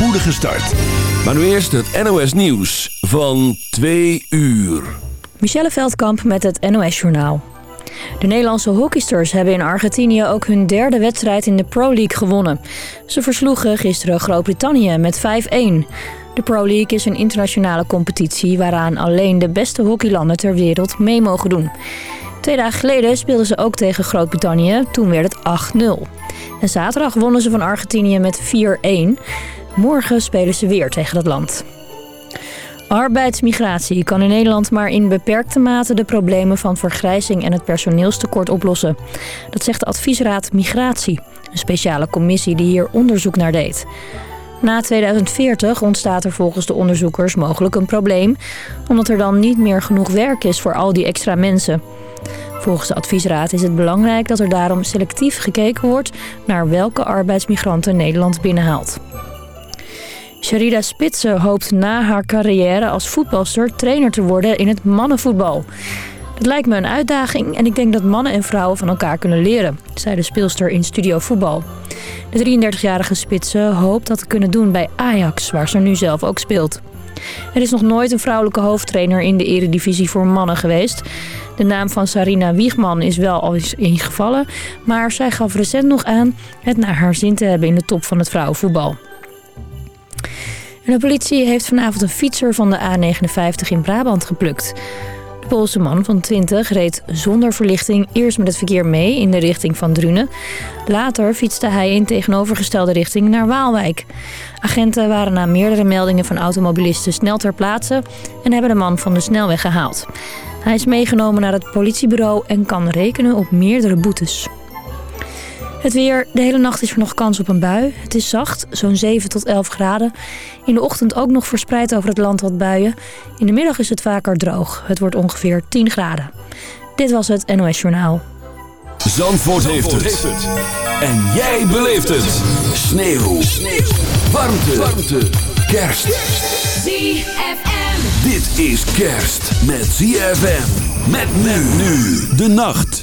spoedige start. Maar nu eerst het NOS Nieuws van 2 uur. Michelle Veldkamp met het NOS Journaal. De Nederlandse hockeysters hebben in Argentinië ook hun derde wedstrijd in de Pro League gewonnen. Ze versloegen gisteren Groot-Brittannië met 5-1. De Pro League is een internationale competitie waaraan alleen de beste hockeylanden ter wereld mee mogen doen. Twee dagen geleden speelden ze ook tegen Groot-Brittannië, toen werd het 8-0. En zaterdag wonnen ze van Argentinië met 4-1. Morgen spelen ze weer tegen dat land. Arbeidsmigratie kan in Nederland maar in beperkte mate de problemen van vergrijzing en het personeelstekort oplossen. Dat zegt de adviesraad Migratie, een speciale commissie die hier onderzoek naar deed. Na 2040 ontstaat er volgens de onderzoekers mogelijk een probleem, omdat er dan niet meer genoeg werk is voor al die extra mensen. Volgens de adviesraad is het belangrijk dat er daarom selectief gekeken wordt naar welke arbeidsmigranten Nederland binnenhaalt. Sharida Spitsen hoopt na haar carrière als voetbalster trainer te worden in het mannenvoetbal. Dat lijkt me een uitdaging en ik denk dat mannen en vrouwen van elkaar kunnen leren, zei de speelster in Studio Voetbal. De 33-jarige Spitsen hoopt dat te kunnen doen bij Ajax, waar ze nu zelf ook speelt. Er is nog nooit een vrouwelijke hoofdtrainer in de eredivisie voor mannen geweest. De naam van Sarina Wiegman is wel al eens ingevallen, maar zij gaf recent nog aan het naar haar zin te hebben in de top van het vrouwenvoetbal. De politie heeft vanavond een fietser van de A59 in Brabant geplukt. De Poolse man van 20 reed zonder verlichting eerst met het verkeer mee in de richting van Drunen. Later fietste hij in tegenovergestelde richting naar Waalwijk. Agenten waren na meerdere meldingen van automobilisten snel ter plaatse en hebben de man van de snelweg gehaald. Hij is meegenomen naar het politiebureau en kan rekenen op meerdere boetes. Het weer. De hele nacht is er nog kans op een bui. Het is zacht, zo'n 7 tot 11 graden. In de ochtend ook nog verspreid over het land wat buien. In de middag is het vaker droog. Het wordt ongeveer 10 graden. Dit was het NOS Journaal. Zandvoort, heeft, het. En jij beleeft het. Sneeuw. Sneeuw. Warmte. Warmte. Kerst. ZFM. Dit is kerst met ZFM. Met men nu. De nacht.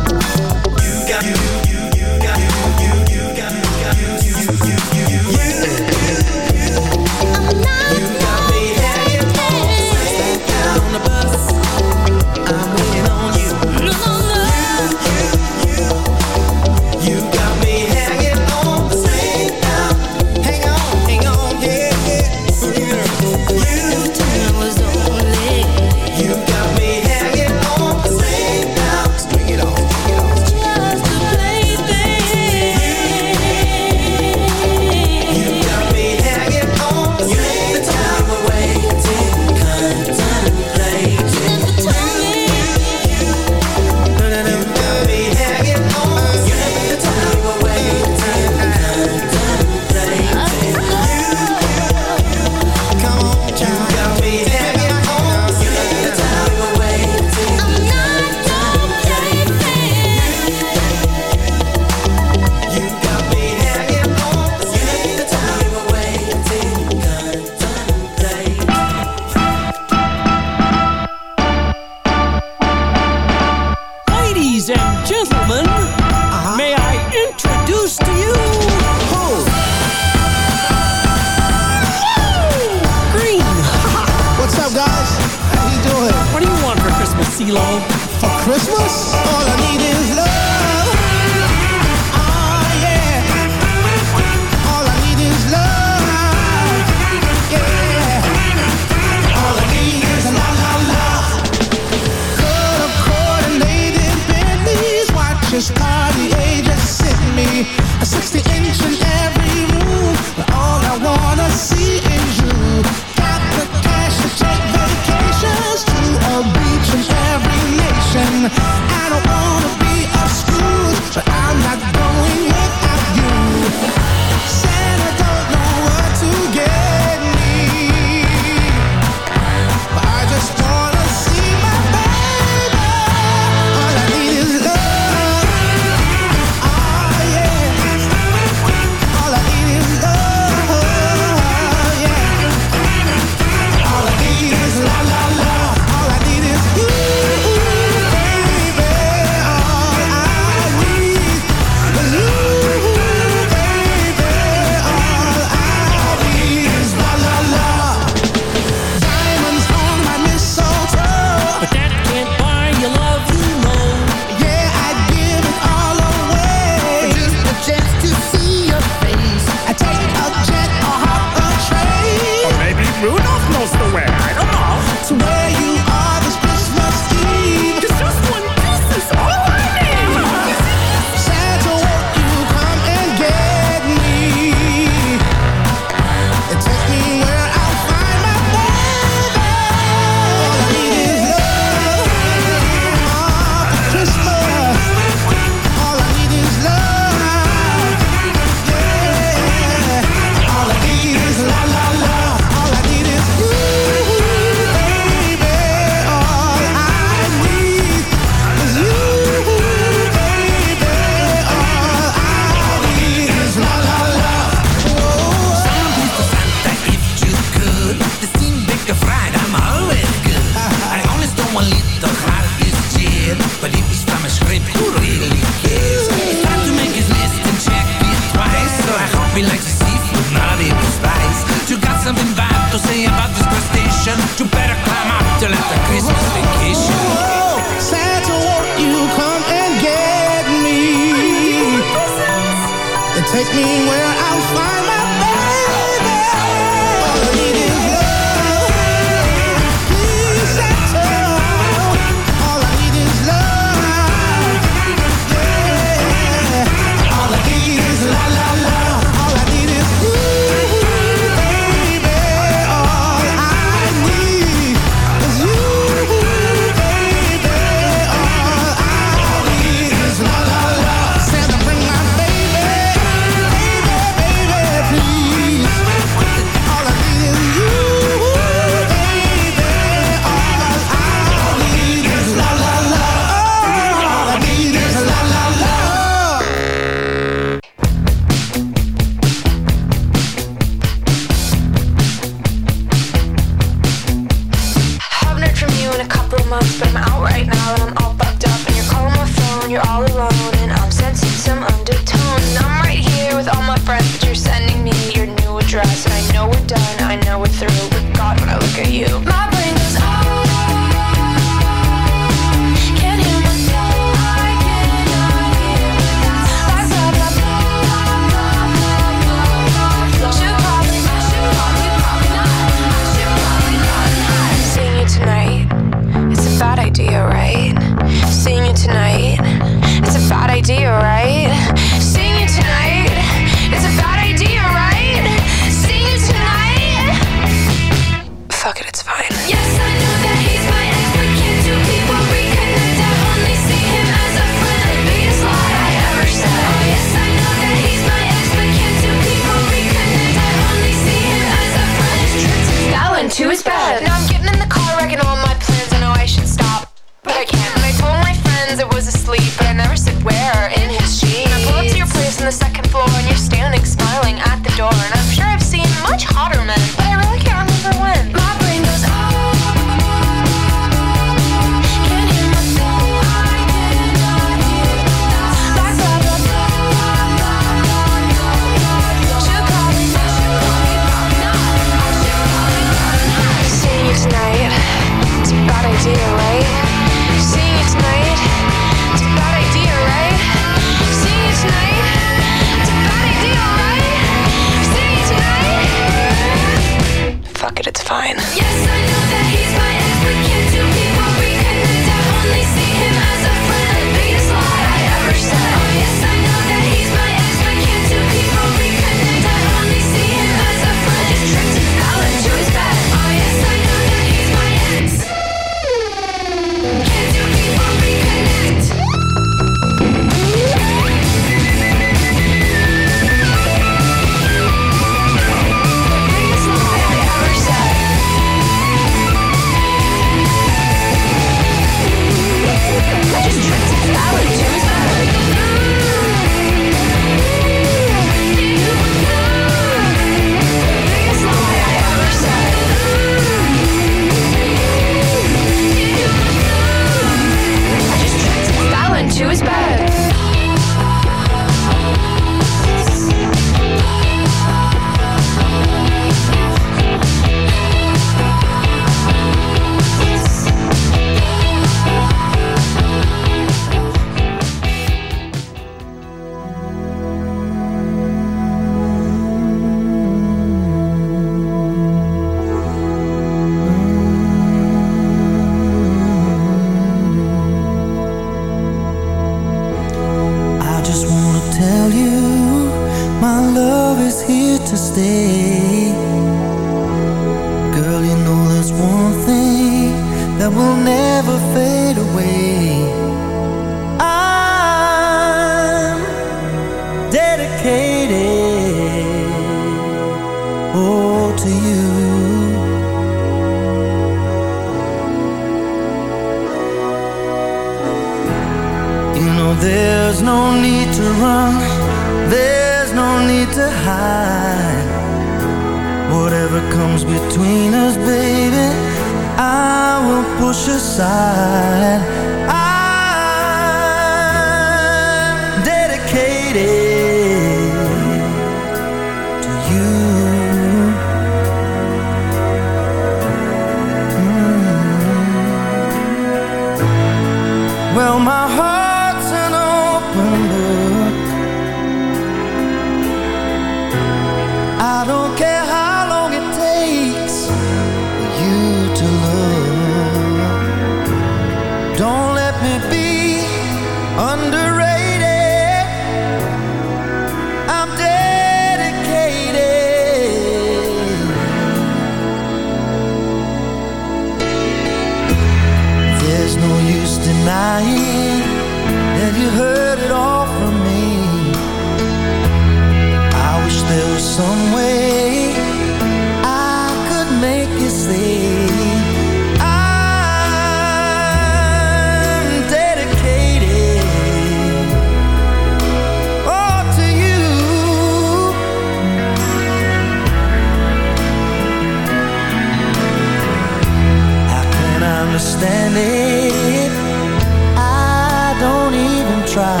try.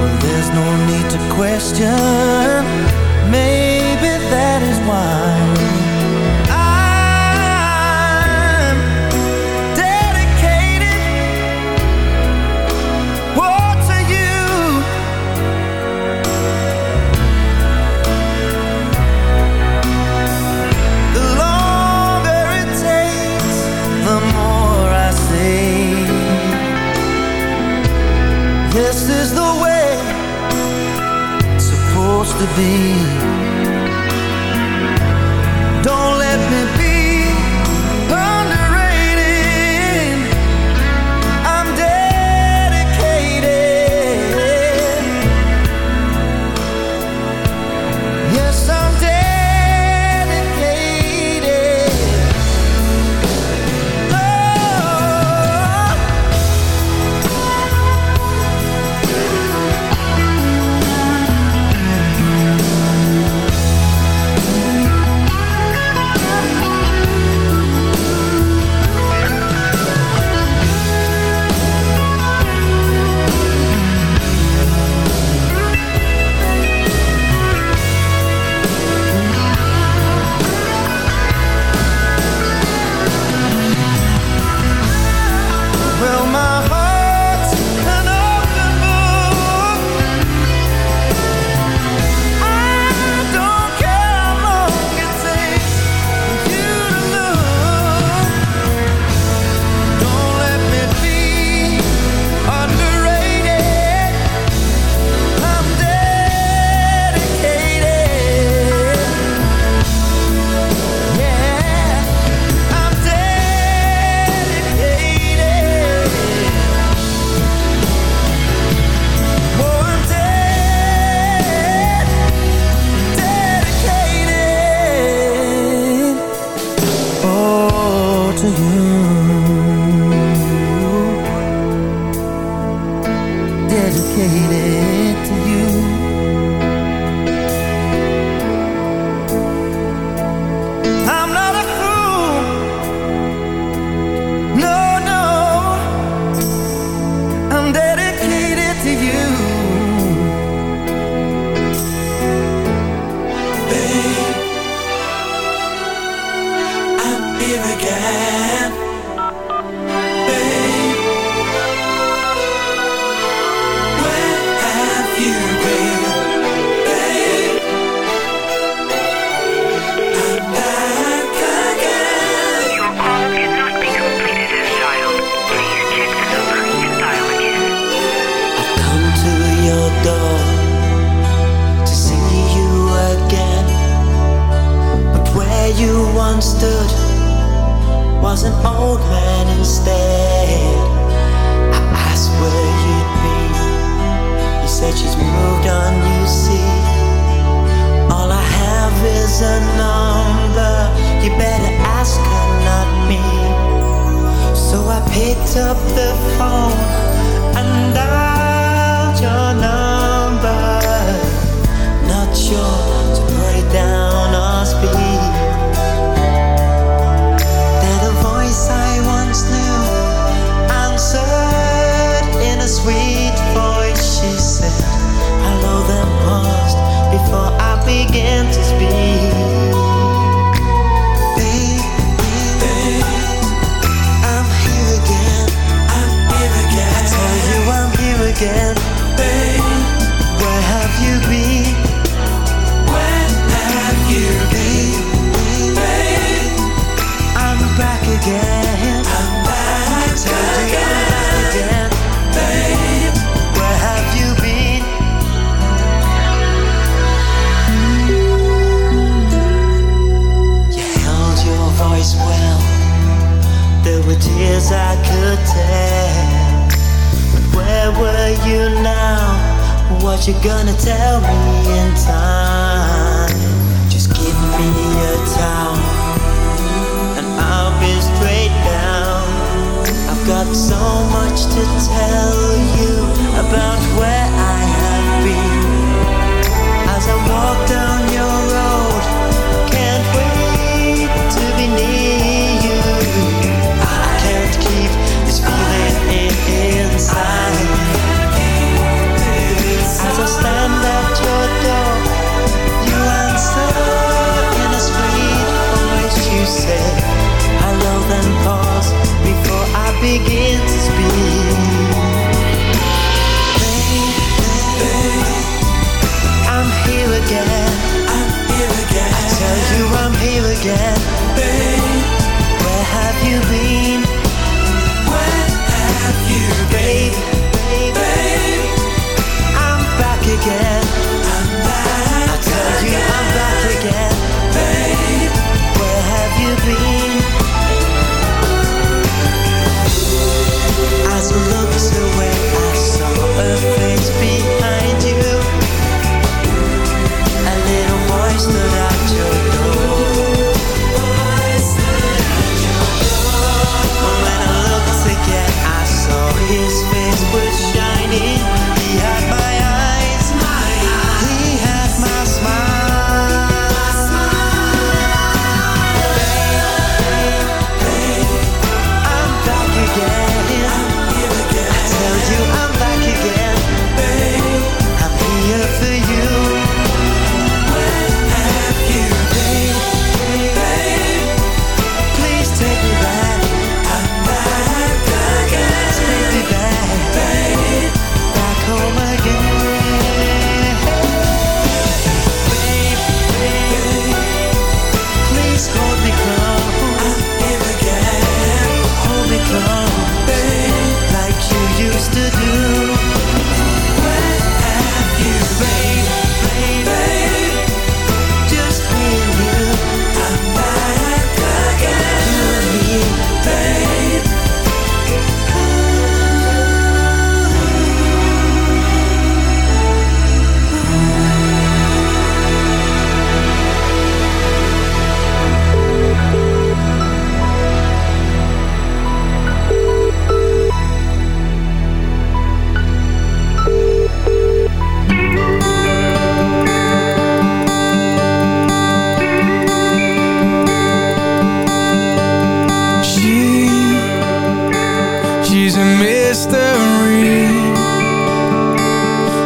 Well, there's no need to question. see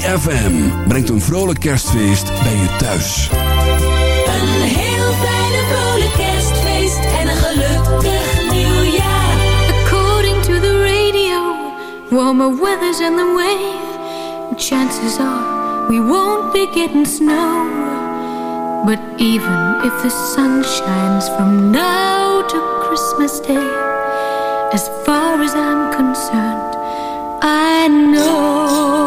Fm brengt een vrolijk kerstfeest bij je thuis. Een heel fijne vrolijk kerstfeest en een gelukkig nieuwjaar. According to the radio, warmer weather's in the way. Chances are we won't be getting snow. But even if the sun shines from now to Christmas Day, as far as I'm concerned, I know.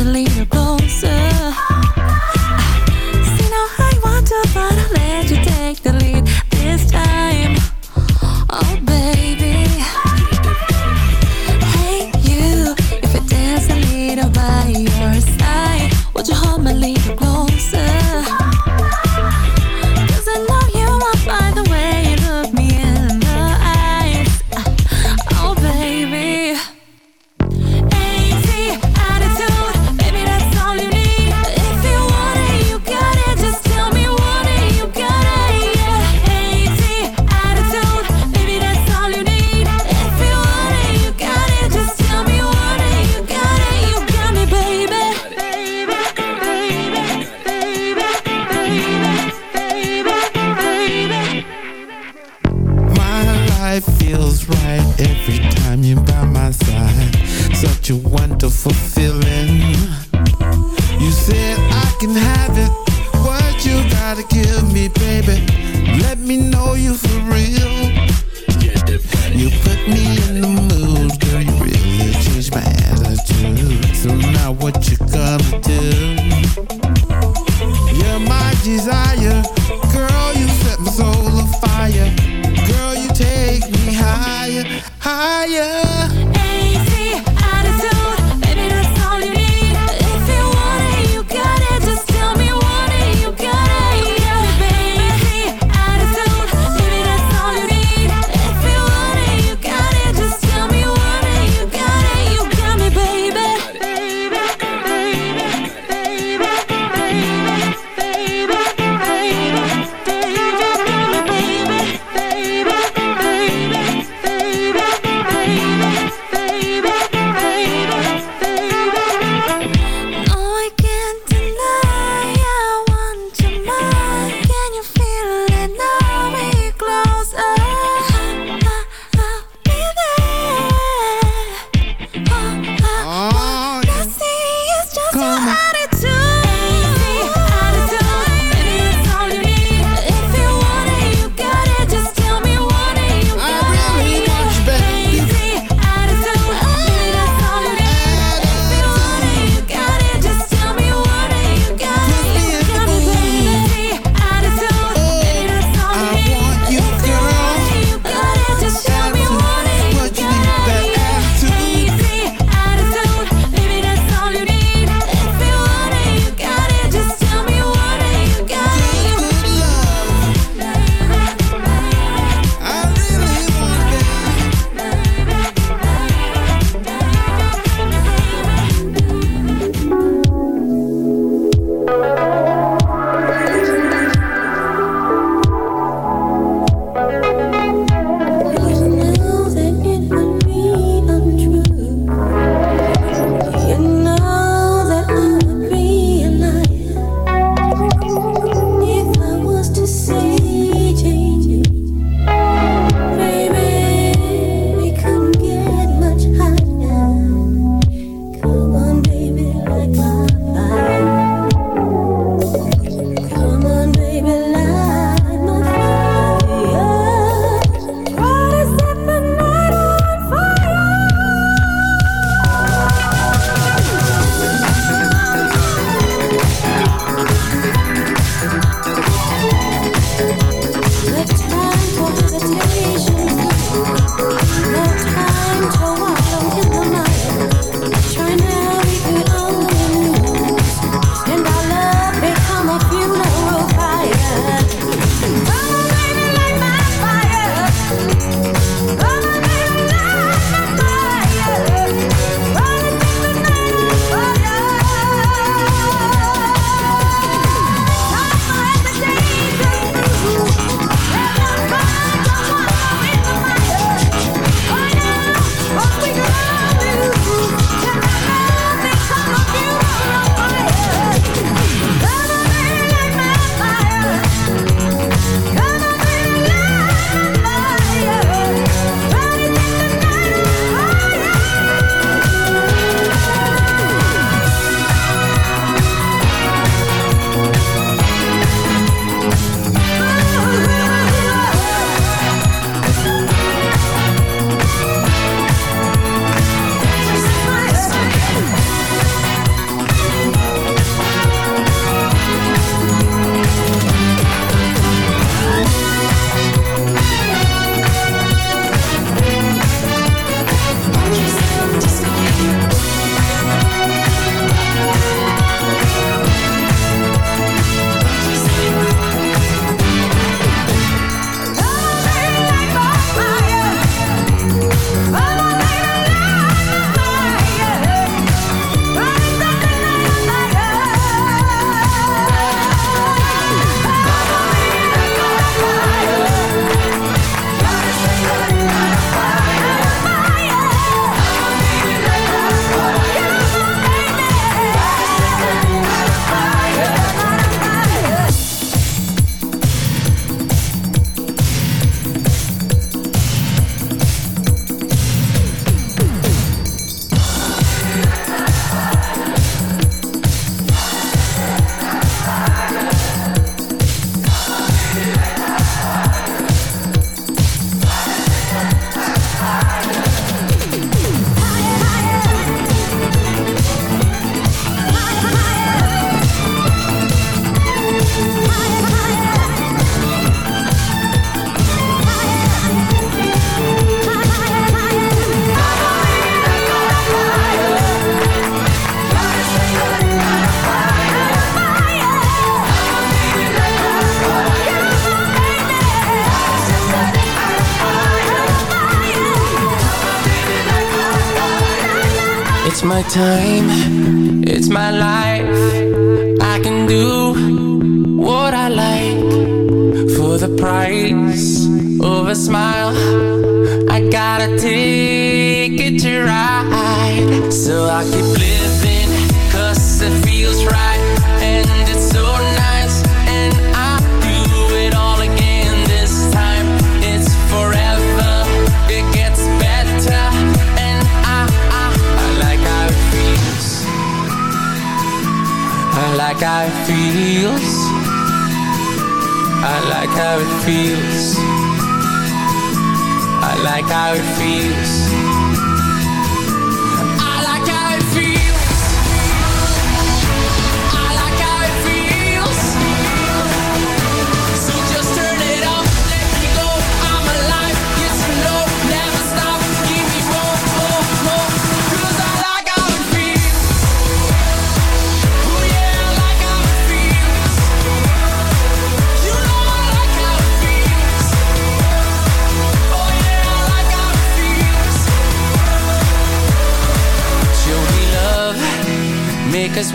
a little closer. See now I want to but I'll let you take the lead this time. Oh baby. Hey you, if I dance a little by your side Would you hold my little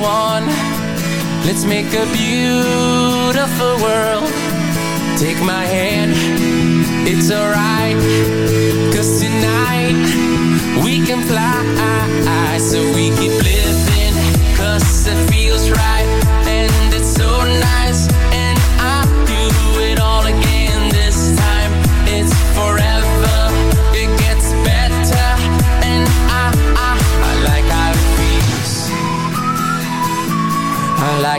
one Let's make a beautiful world Take my hand.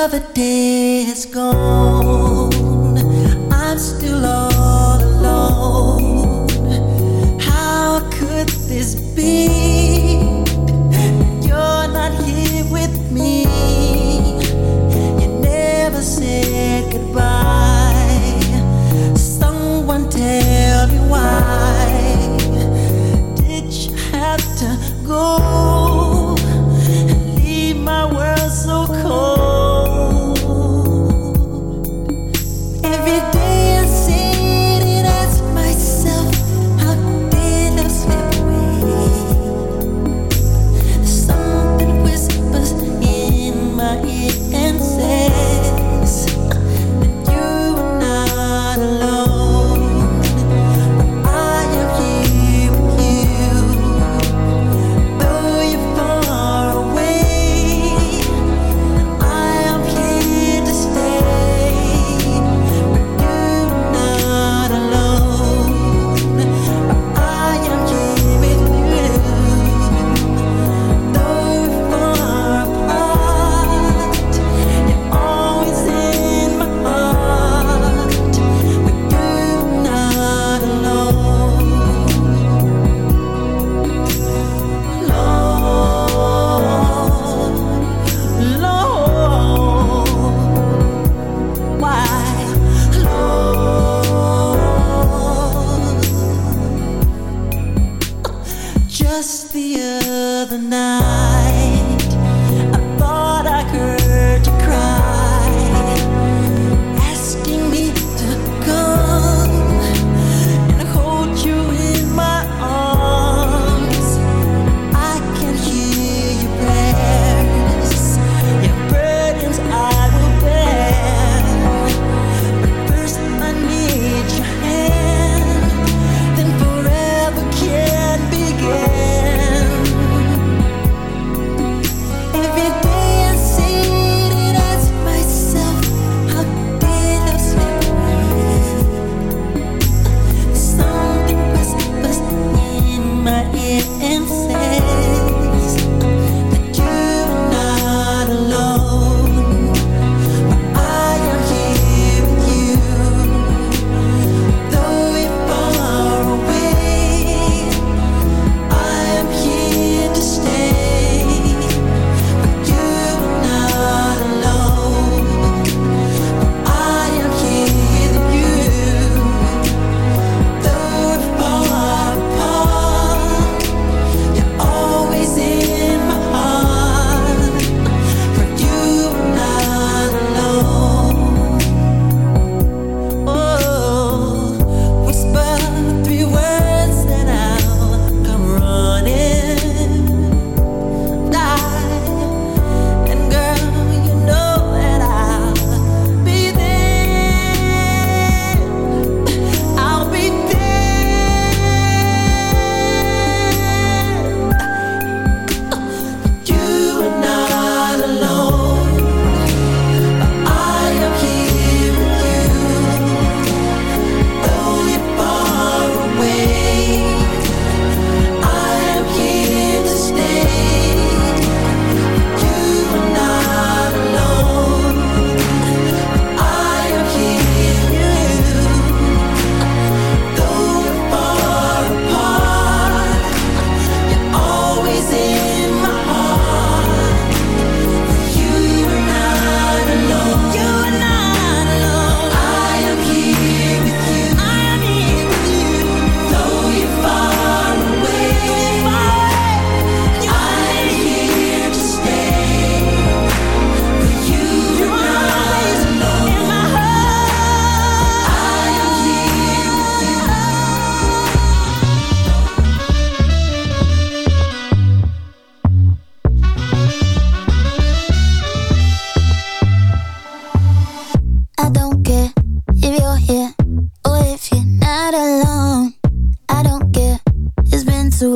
another day has gone.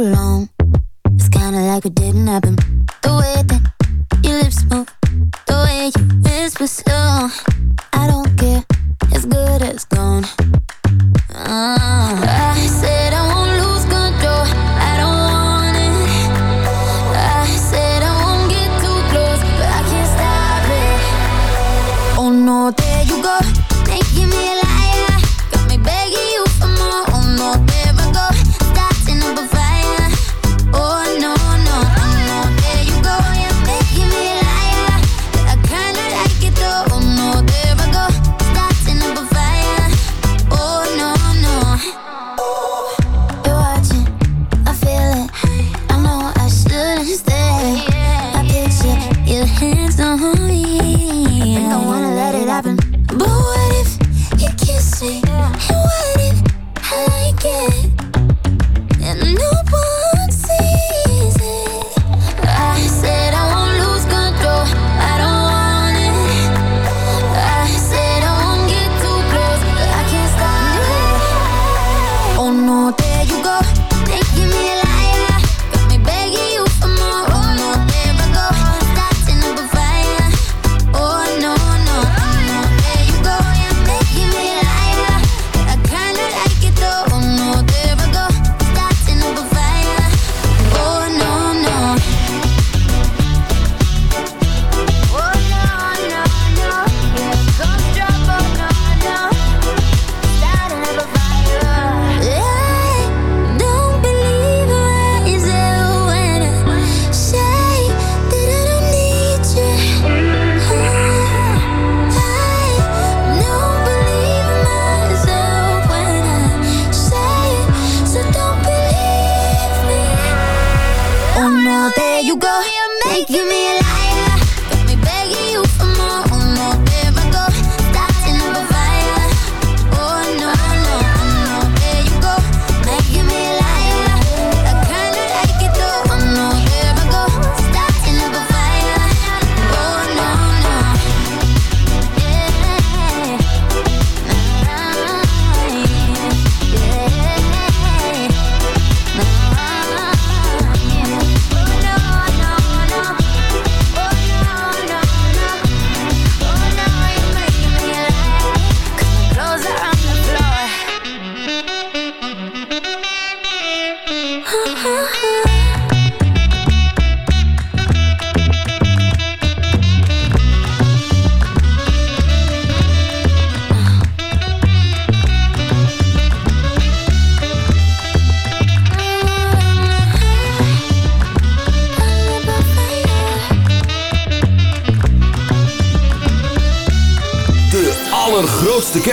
alone. It's kinda like it didn't happen. The way that your lips move, the way you whisper slow. I don't care, it's good as gone. Oh.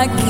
aquí.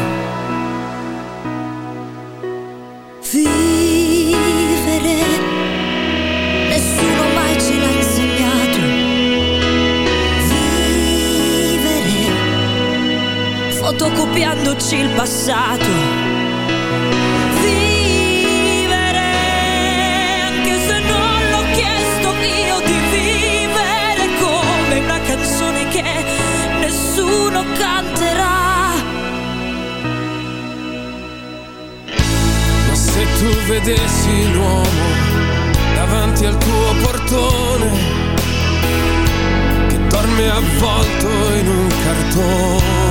Una canzone che nessuno canterà. Ma se tu vedessi l'uomo davanti al tuo portone che dorme avvolto in un cartone.